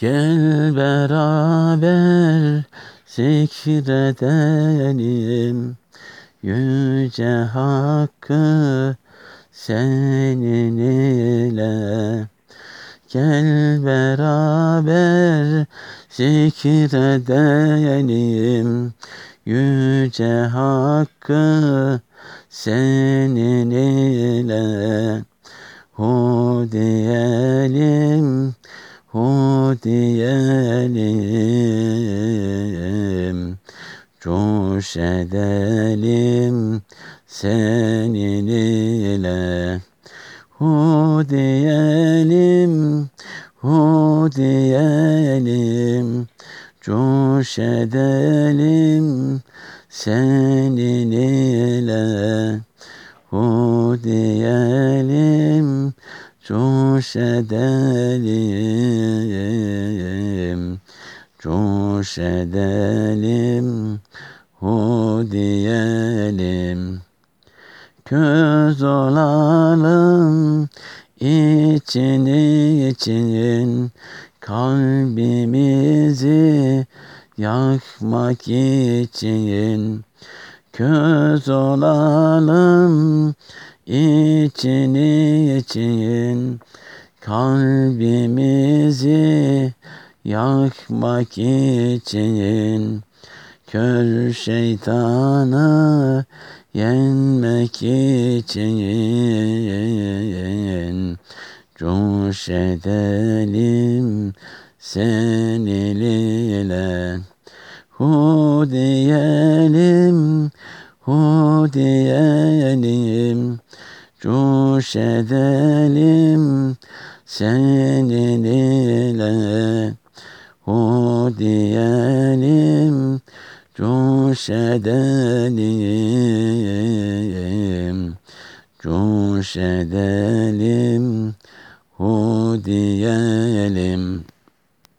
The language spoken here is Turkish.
Gel beraber zikredelim Yüce Hakkı senin ile. Gel beraber zikredelim Yüce Hakkı senin ile. Hu diyelim, hu diyelim Coş edelim senin ile. Hu diyelim, hu diyelim Coş edelim senin ile. Hu diyelim, coş edelim Coş edelim, hu diyelim. Köz olalım için için. Kalbimizi yakmak için. Köz olalım için için. Kalbimizi yakmak için kör şeytanı yenmek için. Coş edelim sen ile hu diyelim hu diyelim. Coş edelim hu diyelim coş edelim coş edelim hu diyelim